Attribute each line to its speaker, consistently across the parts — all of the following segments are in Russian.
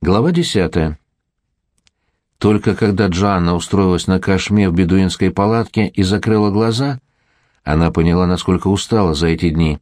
Speaker 1: Глава десятая. Только когда Джанна устроилась на кашме в бедуинской палатке и закрыла глаза, она поняла, насколько устала за эти дни.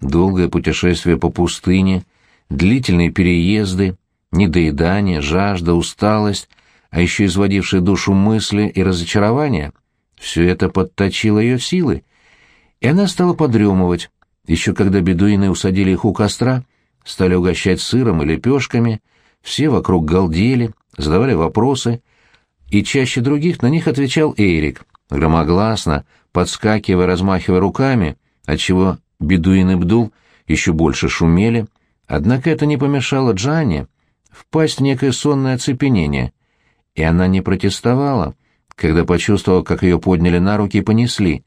Speaker 1: Долгое путешествие по пустыне, длительные переезды, недоедание, жажда, усталость, а еще изводившие душу мысли и разочарования — все это подточило ее силы, и она стала подремывать, еще когда бедуины усадили их у костра, стали угощать сыром и лепешками — все вокруг галдели, задавали вопросы, и чаще других на них отвечал Эрик, громогласно, подскакивая, размахивая руками, отчего бедуин и Бдул еще больше шумели, однако это не помешало Джанне впасть в некое сонное оцепенение, и она не протестовала, когда почувствовала, как ее подняли на руки и понесли.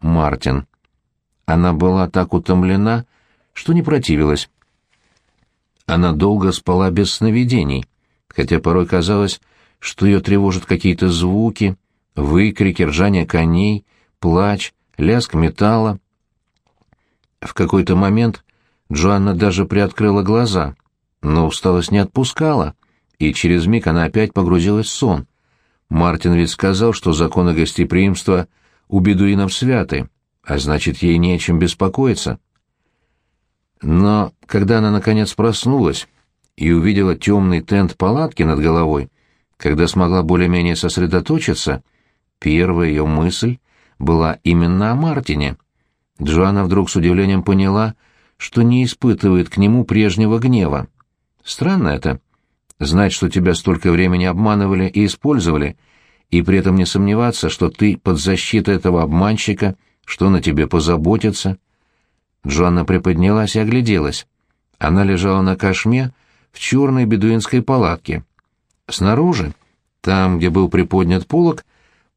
Speaker 1: Мартин. Она была так утомлена, что не противилась. Она долго спала без сновидений, хотя порой казалось, что ее тревожат какие-то звуки, выкрики, ржание коней, плач, лязг металла. В какой-то момент Джоанна даже приоткрыла глаза, но усталость не отпускала, и через миг она опять погрузилась в сон. Мартин ведь сказал, что законы гостеприимства у бедуинов святы, а значит, ей не о чем беспокоиться. Но когда она наконец проснулась и увидела темный тент палатки над головой, когда смогла более-менее сосредоточиться, первая ее мысль была именно о Мартине. Джоанна вдруг с удивлением поняла, что не испытывает к нему прежнего гнева. Странно это. Знать, что тебя столько времени обманывали и использовали, и при этом не сомневаться, что ты под защитой этого обманщика, что на тебе позаботится — Джоанна приподнялась и огляделась. Она лежала на кошме в черной бедуинской палатке. Снаружи, там, где был приподнят полог,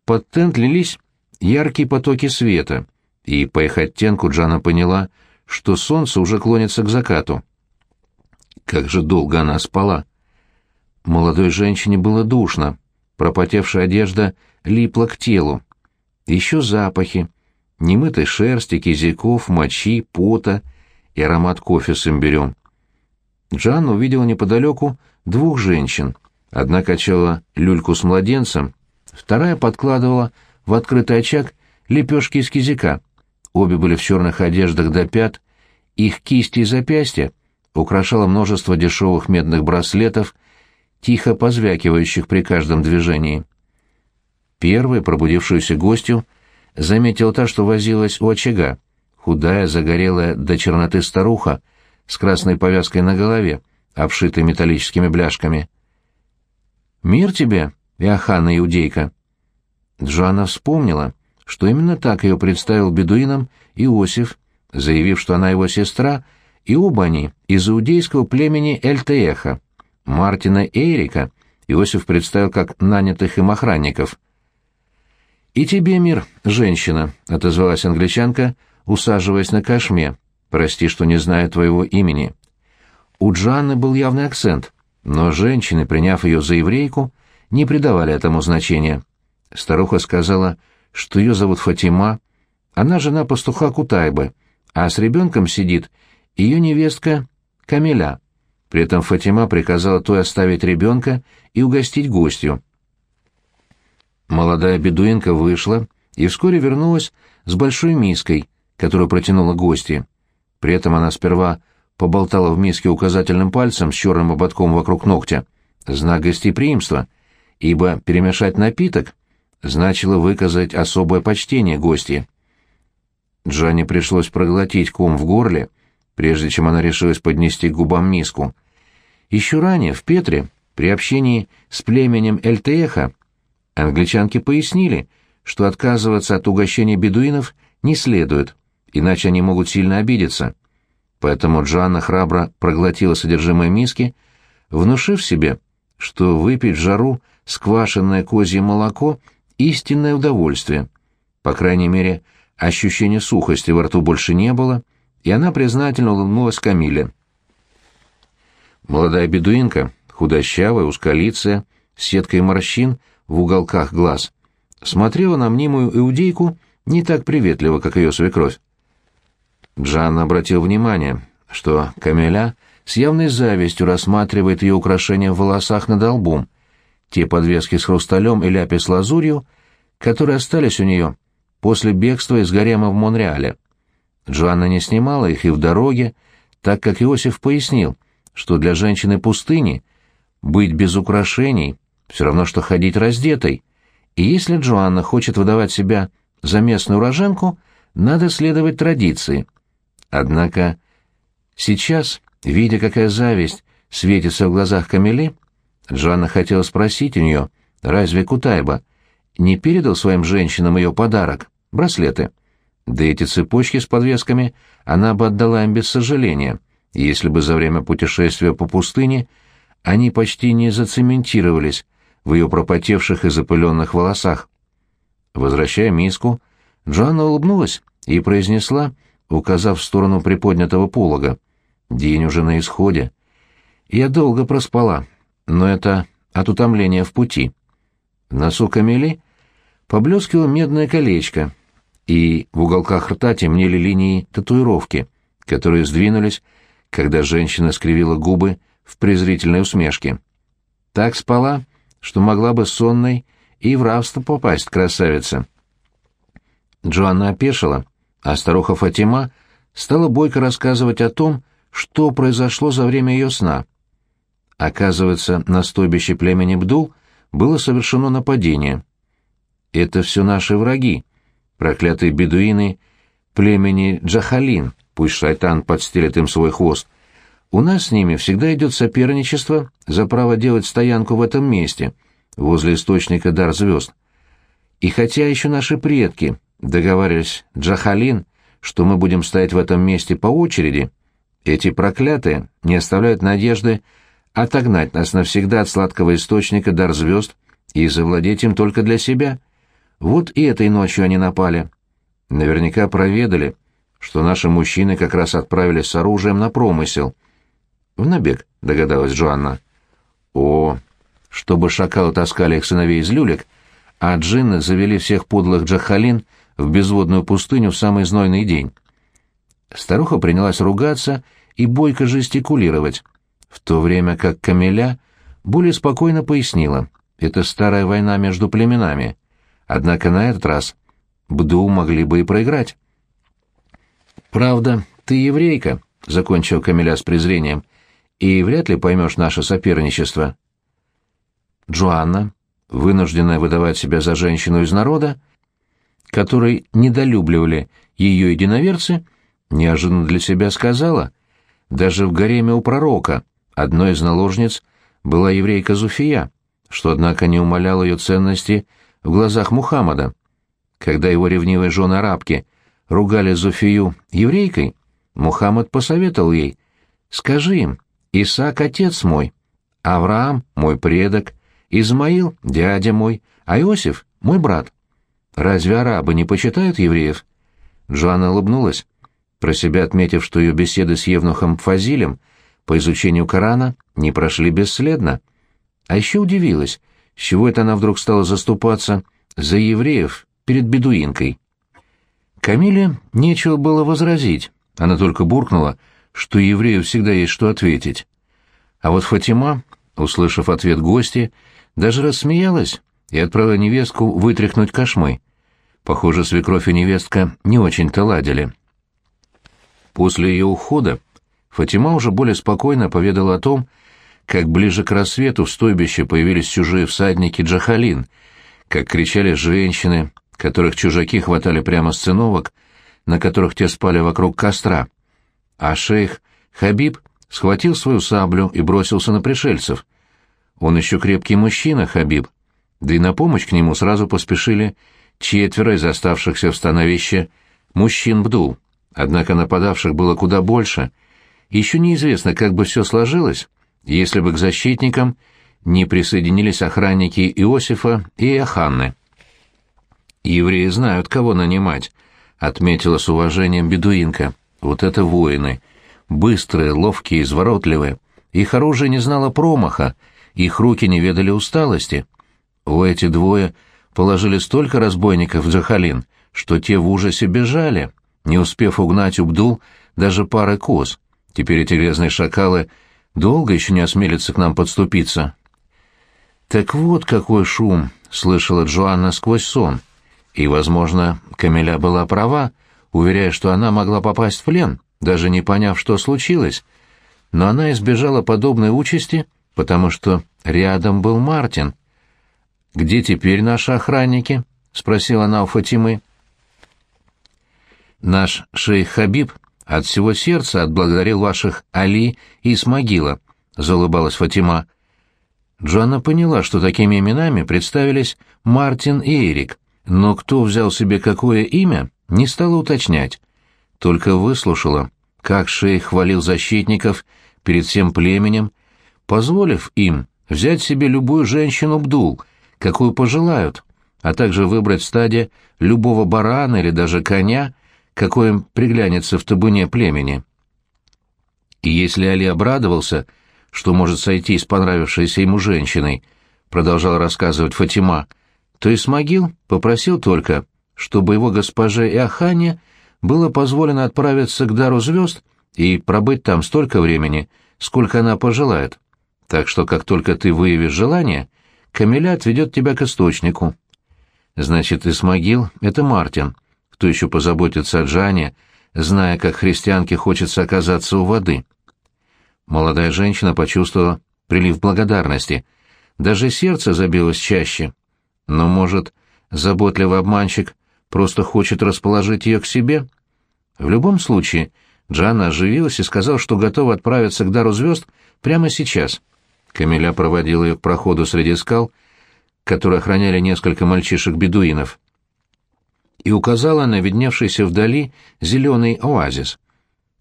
Speaker 1: под тент лились яркие потоки света, и по их оттенку Джана поняла, что солнце уже клонится к закату. Как же долго она спала! Молодой женщине было душно, пропотевшая одежда липла к телу. Еще запахи, немытой шерсти, кизиков, мочи, пота и аромат кофе с имбирем. Джан увидела неподалеку двух женщин. Одна качала люльку с младенцем, вторая подкладывала в открытый очаг лепешки из кизика. Обе были в черных одеждах до пят, их кисти и запястья украшало множество дешевых медных браслетов, тихо позвякивающих при каждом движении. Первой, пробудившуюся гостью, заметила та, что возилась у очага, худая, загорелая до черноты старуха с красной повязкой на голове, обшитой металлическими бляшками. «Мир тебе, Иоханна Иудейка!» Джоанна вспомнила, что именно так ее представил бедуинам Иосиф, заявив, что она его сестра, и оба они из иудейского племени Эльтееха. Мартина и Эрика Иосиф представил как нанятых им охранников. «И тебе мир, женщина», — отозвалась англичанка, усаживаясь на кашме. «Прости, что не знаю твоего имени». У Джанны был явный акцент, но женщины, приняв ее за еврейку, не придавали этому значения. Старуха сказала, что ее зовут Фатима, она жена пастуха Кутайбы, а с ребенком сидит ее невестка Камиля. При этом Фатима приказала той оставить ребенка и угостить гостью. Молодая бедуинка вышла и вскоре вернулась с большой миской, которую протянула гости. При этом она сперва поболтала в миске указательным пальцем с черным ободком вокруг ногтя, знак гостеприимства, ибо перемешать напиток значило выказать особое почтение гости. Джанне пришлось проглотить ком в горле, прежде чем она решилась поднести к губам миску. Еще ранее, в Петре, при общении с племенем Эльтеха, Англичанки пояснили, что отказываться от угощения бедуинов не следует, иначе они могут сильно обидеться. Поэтому Джоанна храбро проглотила содержимое миски, внушив себе, что выпить в жару сквашенное козье молоко — истинное удовольствие. По крайней мере, ощущения сухости во рту больше не было, и она признательно улыбнулась Камиле. Молодая бедуинка, худощавая, узколицая, с сеткой морщин — в уголках глаз, смотрела на мнимую иудейку не так приветливо, как ее свекровь. Джанна обратил внимание, что Камеля с явной завистью рассматривает ее украшения в волосах над лбом, те подвески с хрусталем и ляпис-лазурью, которые остались у нее после бегства из гарема в Монреале. Джоанна не снимала их и в дороге, так как Иосиф пояснил, что для женщины пустыни быть без украшений все равно, что ходить раздетой, и если Джоанна хочет выдавать себя за местную уроженку, надо следовать традиции. Однако сейчас, видя, какая зависть светится в глазах Камели, Джоанна хотела спросить у нее, разве Кутайба не передал своим женщинам ее подарок, браслеты? Да эти цепочки с подвесками она бы отдала им без сожаления, если бы за время путешествия по пустыне они почти не зацементировались в ее пропотевших и запыленных волосах. Возвращая миску, Джоанна улыбнулась и произнесла, указав в сторону приподнятого полога. «День уже на исходе. Я долго проспала, но это от утомления в пути». В носу Камели поблескивало медное колечко, и в уголках рта темнели линии татуировки, которые сдвинулись, когда женщина скривила губы в презрительной усмешке. Так спала, что могла бы сонной и в рабство попасть, красавица. Джоанна опешила, а старуха Фатима стала бойко рассказывать о том, что произошло за время ее сна. Оказывается, на стойбище племени Бдул было совершено нападение. Это все наши враги, проклятые бедуины племени Джахалин, пусть шайтан подстелит им свой хвост. У нас с ними всегда идет соперничество за право делать стоянку в этом месте, возле источника дар звезд. И хотя еще наши предки договаривались Джахалин, что мы будем стоять в этом месте по очереди, эти проклятые не оставляют надежды отогнать нас навсегда от сладкого источника дар звезд и завладеть им только для себя. Вот и этой ночью они напали. Наверняка проведали, что наши мужчины как раз отправились с оружием на промысел. В набег, догадалась Джоанна. О, чтобы шакалы таскали их сыновей из люлек, а джинны завели всех подлых джахалин в безводную пустыню в самый знойный день. Старуха принялась ругаться и бойко жестикулировать, в то время как Камеля более спокойно пояснила, это старая война между племенами, однако на этот раз Бду могли бы и проиграть. «Правда, ты еврейка», — закончил Камеля с презрением, — «и вряд ли поймешь наше соперничество». Джоанна, вынужденная выдавать себя за женщину из народа, которой недолюбливали ее единоверцы, неожиданно для себя сказала, даже в гареме у пророка одной из наложниц была еврейка Зуфия, что, однако, не умаляло ее ценности в глазах Мухаммада. Когда его ревнивые жены арабки ругали Зуфию еврейкой, Мухаммад посоветовал ей, «Скажи им, Исаак — отец мой, Авраам — мой предок, Измаил — дядя мой, а Иосиф — мой брат. Разве арабы не почитают евреев?» Джоанна улыбнулась, про себя отметив, что ее беседы с Евнухом Фазилем по изучению Корана не прошли бесследно. А еще удивилась, с чего это она вдруг стала заступаться за евреев перед бедуинкой. Камиле нечего было возразить, она только буркнула, что еврею всегда есть что ответить. А вот Фатима, услышав ответ гости, даже рассмеялась и отправила невестку вытряхнуть кошмы. Похоже, свекровь и невестка не очень-то ладили. После ее ухода Фатима уже более спокойно поведала о том, как ближе к рассвету в стойбище появились чужие всадники Джахалин, как кричали женщины, которых чужаки хватали прямо с циновок, на которых те спали вокруг костра. А шейх Хабиб схватил свою саблю и бросился на пришельцев. Он еще крепкий мужчина, Хабиб. Да и на помощь к нему сразу поспешили четверо из оставшихся в становище мужчин Бдул. Однако нападавших было куда больше. Еще неизвестно, как бы все сложилось, если бы к защитникам не присоединились охранники Иосифа и Иоханны. «Евреи знают, кого нанимать», — отметила с уважением бедуинка. «Вот это воины. Быстрые, ловкие, изворотливые. Их оружие не знало промаха, их руки не ведали усталости. У эти двое положили столько разбойников в Джахалин, что те в ужасе бежали, не успев угнать Убдул даже пары коз. Теперь эти грязные шакалы долго еще не осмелятся к нам подступиться. Так вот какой шум слышала Джоанна сквозь сон. И, возможно, Камиля была права, уверяя, что она могла попасть в плен, даже не поняв, что случилось. Но она избежала подобной участи, потому что рядом был Мартин. «Где теперь наши охранники?» — спросила она у Фатимы. «Наш шейх Хабиб от всего сердца отблагодарил ваших Али и Исмагила», — заулыбалась Фатима. Джоанна поняла, что такими именами представились Мартин и Эрик, но кто взял себе какое имя, не стала уточнять. Только выслушала, как шейх хвалил защитников перед всем племенем, позволив им взять себе любую женщину Бдул, какую пожелают, а также выбрать в стаде любого барана или даже коня, какой им приглянется в табуне племени. И если Али обрадовался, что может сойти с понравившейся ему женщиной, продолжал рассказывать Фатима, то Исмагил попросил только, чтобы его госпоже Иохане было позволено отправиться к Дару Звезд и пробыть там столько времени, сколько она пожелает. Так что, как только ты выявишь желание, Камиля отведет тебя к источнику. Значит, Исмагил — это Мартин, кто еще позаботится о Джане, зная, как христианке хочется оказаться у воды. Молодая женщина почувствовала прилив благодарности. Даже сердце забилось чаще. Но, может, заботливый обманщик просто хочет расположить ее к себе? В любом случае, Джанна оживилась и сказала, что готова отправиться к Дару Звезд прямо сейчас. Камиля проводила ее к проходу среди скал, которые охраняли несколько мальчишек-бедуинов, и указала на видневшийся вдали зеленый оазис.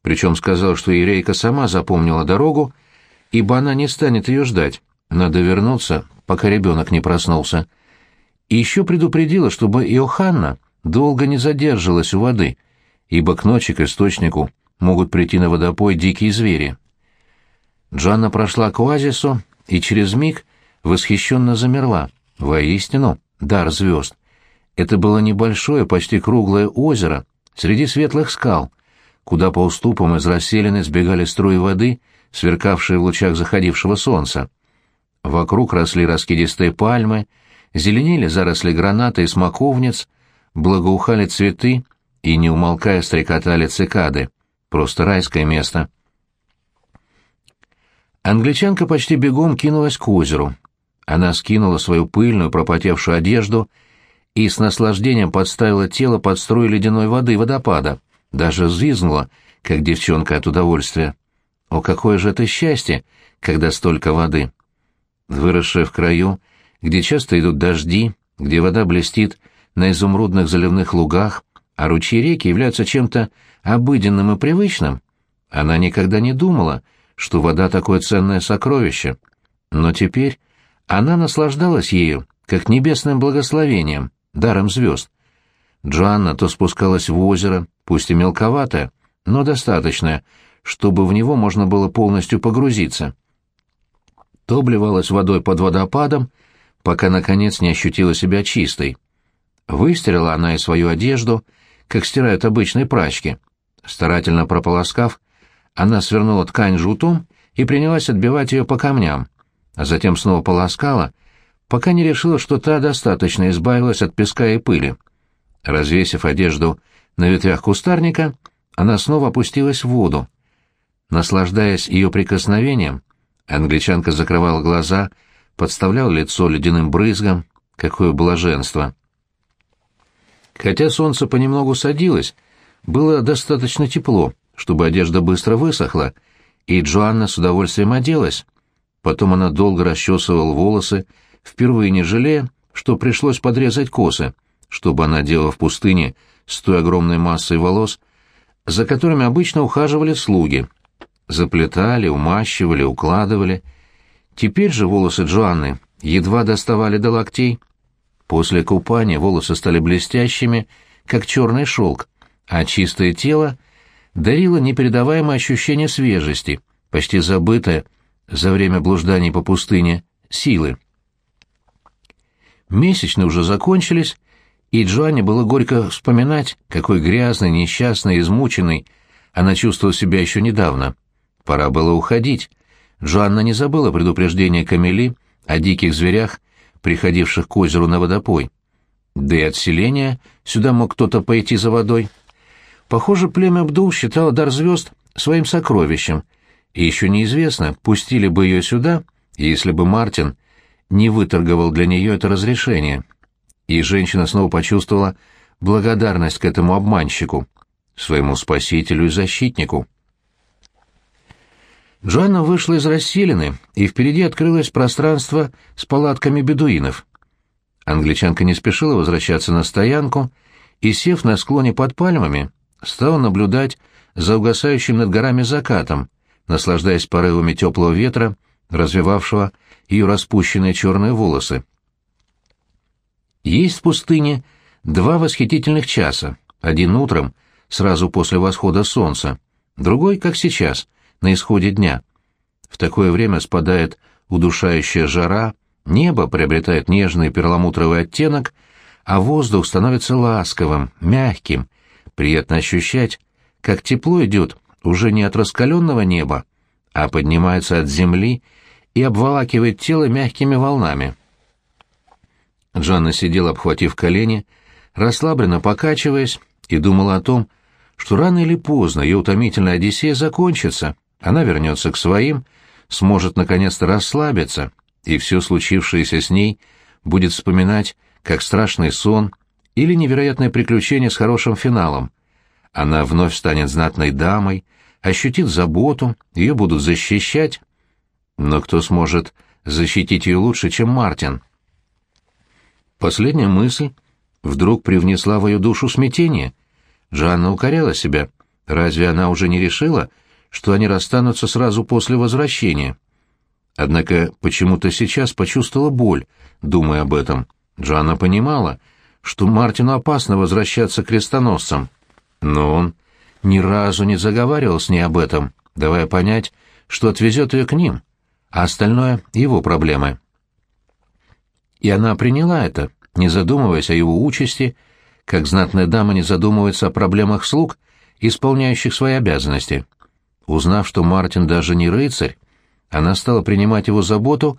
Speaker 1: Причем сказал, что еврейка сама запомнила дорогу, ибо она не станет ее ждать, надо вернуться, пока ребенок не проснулся. И еще предупредила, чтобы Иоханна долго не задерживалась у воды, ибо к ночи к источнику могут прийти на водопой дикие звери. Джанна прошла к оазису и через миг восхищенно замерла. Воистину, дар звезд. Это было небольшое, почти круглое озеро среди светлых скал, куда по уступам из расселены сбегали струи воды, сверкавшие в лучах заходившего солнца. Вокруг росли раскидистые пальмы, зеленели заросли граната и смоковниц, благоухали цветы и, не умолкая, стрекотали цикады. Просто райское место. Англичанка почти бегом кинулась к озеру. Она скинула свою пыльную, пропотевшую одежду и с наслаждением подставила тело под струи ледяной воды водопада даже взвизгнула, как девчонка от удовольствия. О, какое же это счастье, когда столько воды! Выросшая в краю, где часто идут дожди, где вода блестит на изумрудных заливных лугах, а ручьи реки являются чем-то обыденным и привычным, она никогда не думала, что вода такое ценное сокровище. Но теперь она наслаждалась ею, как небесным благословением, даром звезд. Джоанна то спускалась в озеро, пусть и мелковатое, но достаточное, чтобы в него можно было полностью погрузиться. То обливалась водой под водопадом, пока, наконец, не ощутила себя чистой. Выстирала она и свою одежду, как стирают обычные прачки. Старательно прополоскав, она свернула ткань жутом и принялась отбивать ее по камням, а затем снова полоскала, пока не решила, что та достаточно избавилась от песка и пыли. Развесив одежду на ветвях кустарника, она снова опустилась в воду. Наслаждаясь ее прикосновением, англичанка закрывала глаза, подставляла лицо ледяным брызгом. Какое блаженство! Хотя солнце понемногу садилось, было достаточно тепло, чтобы одежда быстро высохла, и Джоанна с удовольствием оделась. Потом она долго расчесывала волосы, впервые не жалея, что пришлось подрезать косы что бы она делала в пустыне с той огромной массой волос, за которыми обычно ухаживали слуги. Заплетали, умащивали, укладывали. Теперь же волосы Джоанны едва доставали до локтей. После купания волосы стали блестящими, как черный шелк, а чистое тело дарило непередаваемое ощущение свежести, почти забытое за время блужданий по пустыне, силы. Месячные уже закончились, и Джоанне было горько вспоминать, какой грязной, несчастной, измученной она чувствовала себя еще недавно. Пора было уходить. Джоанна не забыла предупреждение Камели о диких зверях, приходивших к озеру на водопой. Да и от селения сюда мог кто-то пойти за водой. Похоже, племя Абдул считало дар звезд своим сокровищем, и еще неизвестно, пустили бы ее сюда, если бы Мартин не выторговал для нее это разрешение. И женщина снова почувствовала благодарность к этому обманщику, своему спасителю и защитнику. Джоанна вышла из расселины, и впереди открылось пространство с палатками бедуинов. Англичанка не спешила возвращаться на стоянку и, сев на склоне под пальмами, стала наблюдать за угасающим над горами закатом, наслаждаясь порывами теплого ветра, развивавшего ее распущенные черные волосы. Есть в пустыне два восхитительных часа, один утром, сразу после восхода солнца, другой, как сейчас, на исходе дня. В такое время спадает удушающая жара, небо приобретает нежный перламутровый оттенок, а воздух становится ласковым, мягким, приятно ощущать, как тепло идет уже не от раскаленного неба, а поднимается от земли и обволакивает тело мягкими волнами. Джанна сидела, обхватив колени, расслабленно покачиваясь, и думала о том, что рано или поздно ее утомительная Одиссея закончится, она вернется к своим, сможет наконец-то расслабиться, и все случившееся с ней будет вспоминать как страшный сон или невероятное приключение с хорошим финалом. Она вновь станет знатной дамой, ощутит заботу, ее будут защищать. Но кто сможет защитить ее лучше, чем Мартин? Последняя мысль вдруг привнесла в ее душу смятение. Жанна укоряла себя. Разве она уже не решила, что они расстанутся сразу после возвращения? Однако почему-то сейчас почувствовала боль, думая об этом. Джанна понимала, что Мартину опасно возвращаться к крестоносцам. Но он ни разу не заговаривал с ней об этом, давая понять, что отвезет ее к ним, а остальное — его проблемы. И она приняла это, не задумываясь о его участи, как знатная дама не задумывается о проблемах слуг, исполняющих свои обязанности. Узнав, что Мартин даже не рыцарь, она стала принимать его заботу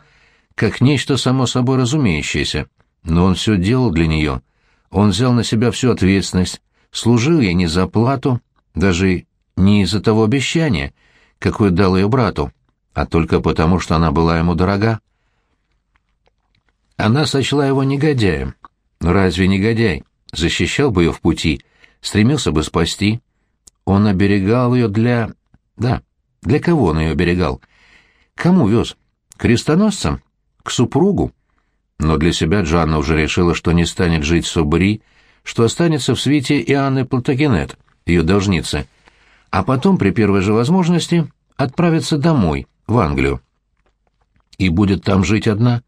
Speaker 1: как нечто само собой разумеющееся, но он все делал для нее. Он взял на себя всю ответственность, служил ей не за плату, даже не из-за того обещания, какое дал ее брату, а только потому, что она была ему дорога. Она сочла его негодяем. Разве негодяй? Защищал бы ее в пути, стремился бы спасти. Он оберегал ее для... Да, для кого он ее оберегал? Кому вез? Крестоносцам? К супругу? Но для себя Джанна уже решила, что не станет жить в Собри, что останется в свете Иоанны Платагенет, ее должницы, а потом, при первой же возможности, отправится домой, в Англию. И будет там жить одна.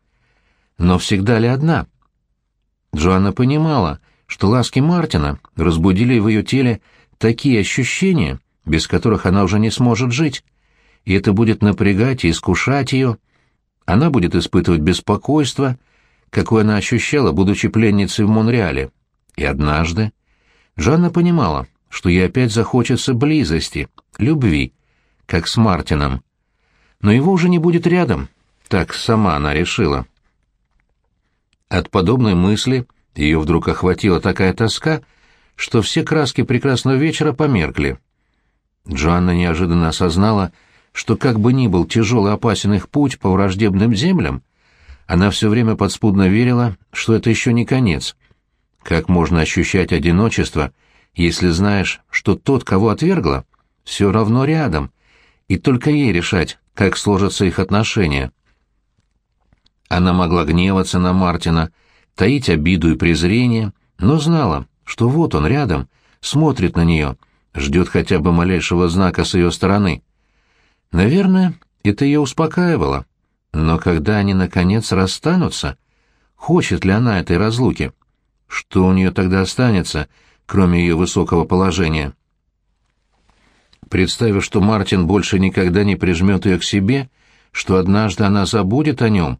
Speaker 1: Но всегда ли одна? Джоанна понимала, что ласки Мартина разбудили в ее теле такие ощущения, без которых она уже не сможет жить, и это будет напрягать и искушать ее. Она будет испытывать беспокойство, какое она ощущала, будучи пленницей в Монреале. И однажды Жанна понимала, что ей опять захочется близости, любви, как с Мартином. Но его уже не будет рядом, так сама она решила. От подобной мысли ее вдруг охватила такая тоска, что все краски прекрасного вечера померкли. Джоанна неожиданно осознала, что как бы ни был тяжелый опасен их путь по враждебным землям, она все время подспудно верила, что это еще не конец. Как можно ощущать одиночество, если знаешь, что тот, кого отвергла, все равно рядом, и только ей решать, как сложатся их отношения. Она могла гневаться на Мартина, таить обиду и презрение, но знала, что вот он рядом, смотрит на нее, ждет хотя бы малейшего знака с ее стороны. Наверное, это ее успокаивало. Но когда они, наконец, расстанутся, хочет ли она этой разлуки? Что у нее тогда останется, кроме ее высокого положения? Представив, что Мартин больше никогда не прижмет ее к себе, что однажды она забудет о нем,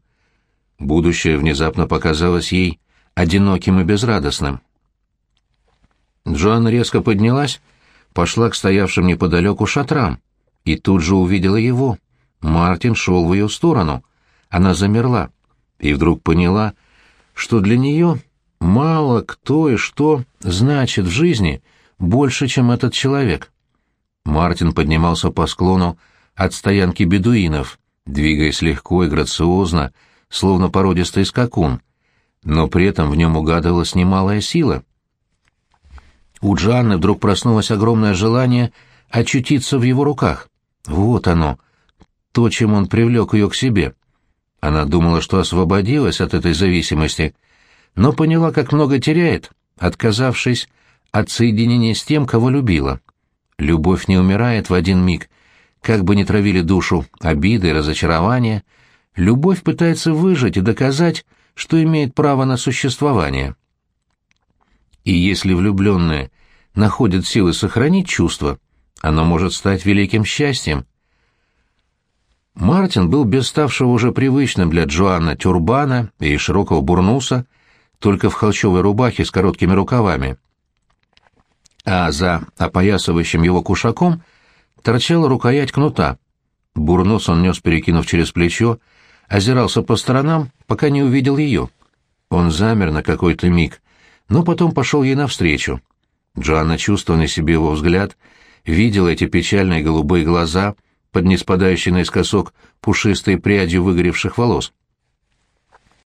Speaker 1: Будущее внезапно показалось ей одиноким и безрадостным. Джоанна резко поднялась, пошла к стоявшим неподалеку шатрам и тут же увидела его. Мартин шел в ее сторону. Она замерла и вдруг поняла, что для нее мало кто и что значит в жизни больше, чем этот человек. Мартин поднимался по склону от стоянки бедуинов, двигаясь легко и грациозно, словно породистый скакун, но при этом в нем угадывалась немалая сила. У Джанны вдруг проснулось огромное желание очутиться в его руках. Вот оно, то, чем он привлек ее к себе. Она думала, что освободилась от этой зависимости, но поняла, как много теряет, отказавшись от соединения с тем, кого любила. Любовь не умирает в один миг, как бы ни травили душу обиды и разочарования, любовь пытается выжить и доказать, что имеет право на существование. И если влюбленные находят силы сохранить чувство, оно может стать великим счастьем. Мартин был без ставшего уже привычным для Джоанна тюрбана и широкого бурнуса, только в холчевой рубахе с короткими рукавами. А за опоясывающим его кушаком торчала рукоять кнута. Бурнус он нес, перекинув через плечо, озирался по сторонам, пока не увидел ее. Он замер на какой-то миг, но потом пошел ей навстречу. Джоанна чувствовала на себе его взгляд, видела эти печальные голубые глаза — под неспадающей наискосок пушистой прядью выгоревших волос.